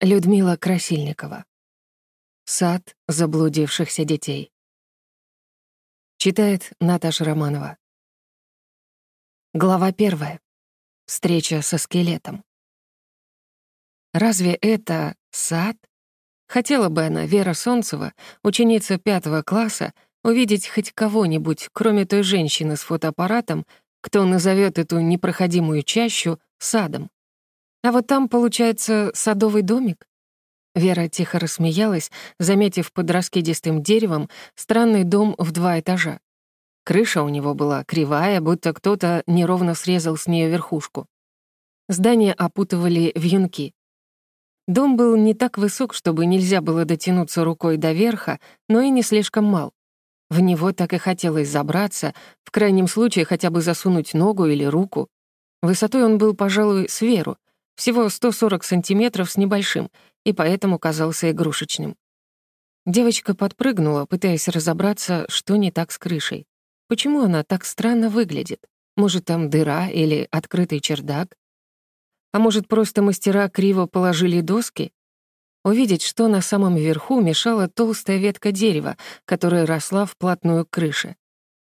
Людмила Красильникова. Сад заблудившихся детей. Читает Наташа Романова. Глава первая. Встреча со скелетом. Разве это сад? Хотела бы она, Вера Солнцева, ученица пятого класса, увидеть хоть кого-нибудь, кроме той женщины с фотоаппаратом, кто назовет эту непроходимую чащу садом. А вот там, получается, садовый домик? Вера тихо рассмеялась, заметив под раскидистым деревом странный дом в два этажа. Крыша у него была кривая, будто кто-то неровно срезал с нее верхушку. Здание опутывали вьюнки. Дом был не так высок, чтобы нельзя было дотянуться рукой до верха, но и не слишком мал. В него так и хотелось забраться, в крайнем случае хотя бы засунуть ногу или руку. Высотой он был, пожалуй, с веру, всего 140 сантиметров с небольшим, и поэтому казался игрушечным. Девочка подпрыгнула, пытаясь разобраться, что не так с крышей. Почему она так странно выглядит? Может, там дыра или открытый чердак? А может, просто мастера криво положили доски? Увидеть, что на самом верху, мешала толстая ветка дерева, которая росла вплотную к крыше.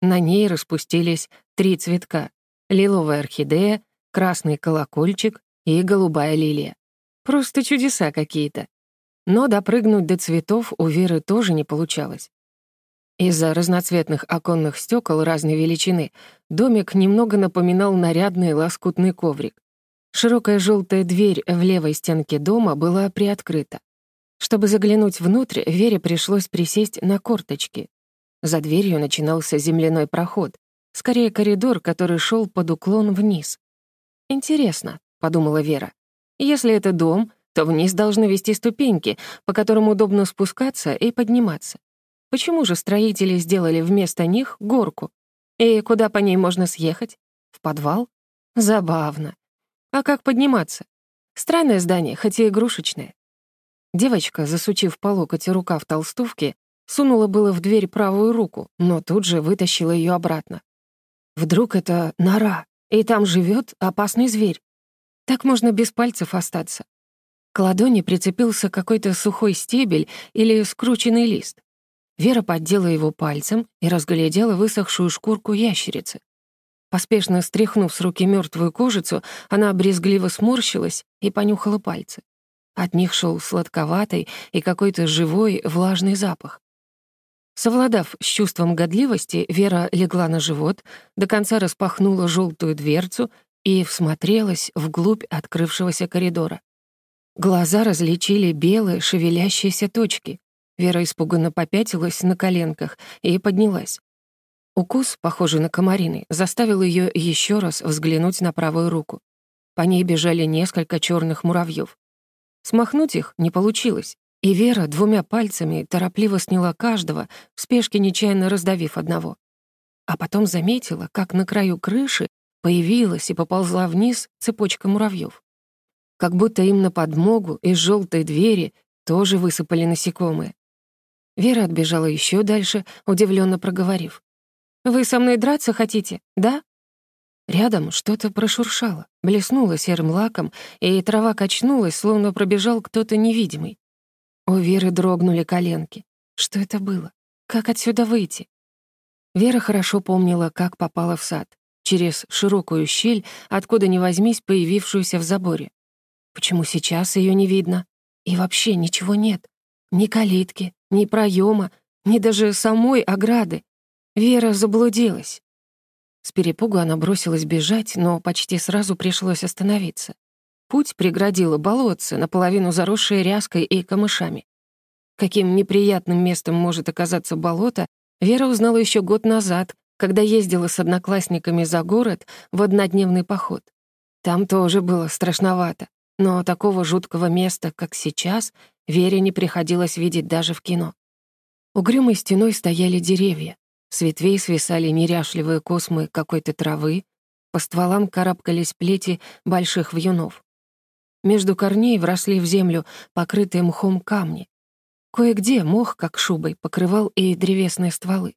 На ней распустились три цветка — лиловая орхидея, красный колокольчик и голубая лилия. Просто чудеса какие-то. Но допрыгнуть до цветов у Веры тоже не получалось. Из-за разноцветных оконных стекол разной величины домик немного напоминал нарядный лоскутный коврик. Широкая желтая дверь в левой стенке дома была приоткрыта. Чтобы заглянуть внутрь, Вере пришлось присесть на корточки. За дверью начинался земляной проход, скорее коридор, который шел под уклон вниз. Интересно, подумала Вера. Если это дом, то вниз должны вести ступеньки, по которым удобно спускаться и подниматься. Почему же строители сделали вместо них горку? И куда по ней можно съехать? В подвал? Забавно. А как подниматься? Странное здание, хоть и игрушечное. Девочка, засучив по локоть в толстовке, сунула было в дверь правую руку, но тут же вытащила ее обратно. Вдруг это нора, и там живет опасный зверь. Так можно без пальцев остаться. К ладони прицепился какой-то сухой стебель или скрученный лист. Вера поддела его пальцем и разглядела высохшую шкурку ящерицы. Поспешно стряхнув с руки мертвую кожицу, она брезгливо сморщилась и понюхала пальцы. От них шел сладковатый и какой-то живой влажный запах. Совладав с чувством годливости, Вера легла на живот, до конца распахнула желтую дверцу и всмотрелась вглубь открывшегося коридора. Глаза различили белые шевелящиеся точки. Вера испуганно попятилась на коленках и поднялась. Укус, похожий на комарины, заставил ее еще раз взглянуть на правую руку. По ней бежали несколько черных муравьев. Смахнуть их не получилось, и Вера двумя пальцами торопливо сняла каждого, в спешке нечаянно раздавив одного. А потом заметила, как на краю крыши Появилась и поползла вниз цепочка муравьев. Как будто им на подмогу из желтой двери тоже высыпали насекомые. Вера отбежала еще дальше, удивленно проговорив. «Вы со мной драться хотите, да?» Рядом что-то прошуршало, блеснуло серым лаком, и трава качнулась, словно пробежал кто-то невидимый. У Веры дрогнули коленки. Что это было? Как отсюда выйти? Вера хорошо помнила, как попала в сад через широкую щель, откуда ни возьмись, появившуюся в заборе. Почему сейчас ее не видно? И вообще ничего нет. Ни калитки, ни проема, ни даже самой ограды. Вера заблудилась. С перепугу она бросилась бежать, но почти сразу пришлось остановиться. Путь преградило болотце, наполовину заросшее ряской и камышами. Каким неприятным местом может оказаться болото, Вера узнала еще год назад, когда ездила с одноклассниками за город в однодневный поход. Там тоже было страшновато, но такого жуткого места, как сейчас, Вере не приходилось видеть даже в кино. Угрюмой стеной стояли деревья, с ветвей свисали неряшливые космы какой-то травы, по стволам карабкались плети больших вьюнов. Между корней вросли в землю покрытые мхом камни. Кое-где мох, как шубой, покрывал и древесные стволы.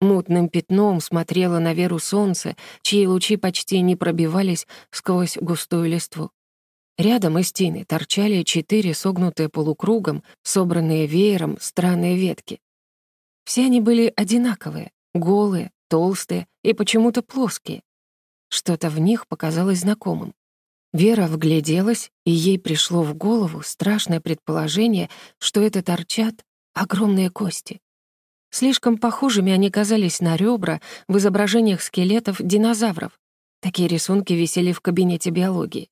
Мутным пятном смотрело на Веру солнце, чьи лучи почти не пробивались сквозь густую листву. Рядом из тины торчали четыре согнутые полукругом, собранные веером странные ветки. Все они были одинаковые, голые, толстые и почему-то плоские. Что-то в них показалось знакомым. Вера вгляделась, и ей пришло в голову страшное предположение, что это торчат огромные кости. Слишком похожими они казались на ребра в изображениях скелетов динозавров. Такие рисунки висели в кабинете биологии.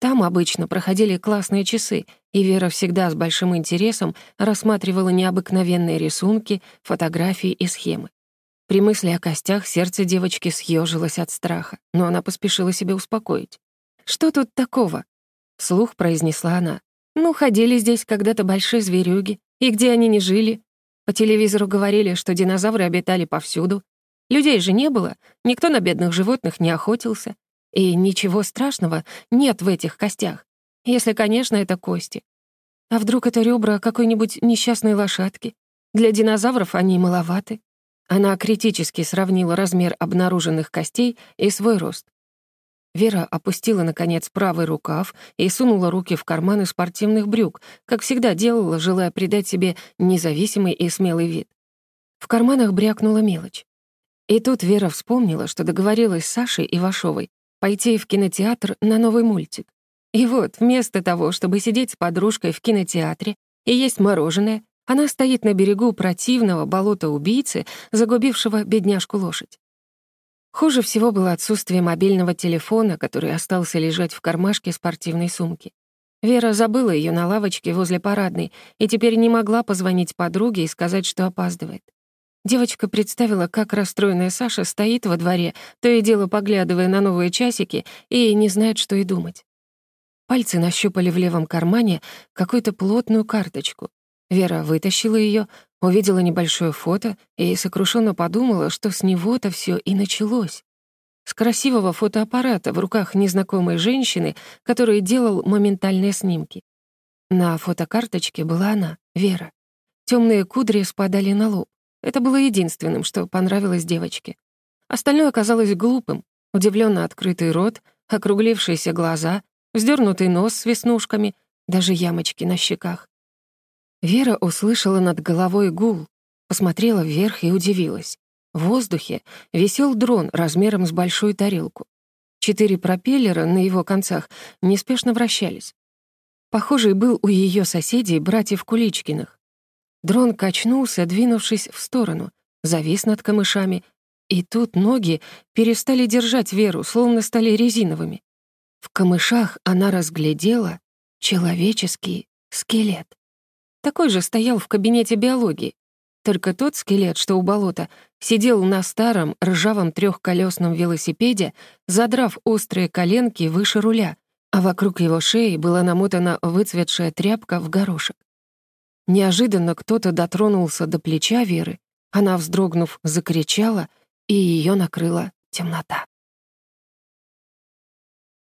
Там обычно проходили классные часы, и Вера всегда с большим интересом рассматривала необыкновенные рисунки, фотографии и схемы. При мысли о костях сердце девочки съежилось от страха, но она поспешила себя успокоить. «Что тут такого?» — вслух произнесла она. «Ну, ходили здесь когда-то большие зверюги, и где они не жили? По телевизору говорили, что динозавры обитали повсюду. Людей же не было, никто на бедных животных не охотился, и ничего страшного нет в этих костях, если, конечно, это кости. А вдруг это ребра какой-нибудь несчастной лошадки? Для динозавров они маловаты. Она критически сравнила размер обнаруженных костей и свой рост. Вера опустила, наконец, правый рукав и сунула руки в карманы спортивных брюк, как всегда делала, желая придать себе независимый и смелый вид. В карманах брякнула мелочь. И тут Вера вспомнила, что договорилась с Сашей Ивашовой пойти в кинотеатр на новый мультик. И вот, вместо того, чтобы сидеть с подружкой в кинотеатре и есть мороженое, она стоит на берегу противного болота-убийцы, загубившего бедняжку лошадь. Хуже всего было отсутствие мобильного телефона, который остался лежать в кармашке спортивной сумки. Вера забыла ее на лавочке возле парадной и теперь не могла позвонить подруге и сказать, что опаздывает. Девочка представила, как расстроенная Саша стоит во дворе, то и дело поглядывая на новые часики, и не знает, что и думать. Пальцы нащупали в левом кармане какую-то плотную карточку. Вера вытащила ее, увидела небольшое фото и сокрушенно подумала, что с него-то все и началось. С красивого фотоаппарата в руках незнакомой женщины, который делал моментальные снимки. На фотокарточке была она, Вера. Темные кудри спадали на лоб. Это было единственным, что понравилось девочке. Остальное оказалось глупым. Удивленно открытый рот, округлившиеся глаза, вздернутый нос с веснушками, даже ямочки на щеках. Вера услышала над головой гул, посмотрела вверх и удивилась. В воздухе висел дрон размером с большую тарелку. Четыре пропеллера на его концах неспешно вращались. Похожий был у ее соседей братьев Куличкиных. Дрон качнулся, двинувшись в сторону, завис над камышами, и тут ноги перестали держать Веру, словно стали резиновыми. В камышах она разглядела человеческий скелет. Такой же стоял в кабинете биологии. Только тот скелет, что у болота, сидел на старом ржавом трехколесном велосипеде, задрав острые коленки выше руля, а вокруг его шеи была намотана выцветшая тряпка в горошек. Неожиданно кто-то дотронулся до плеча Веры, она, вздрогнув, закричала, и ее накрыла темнота.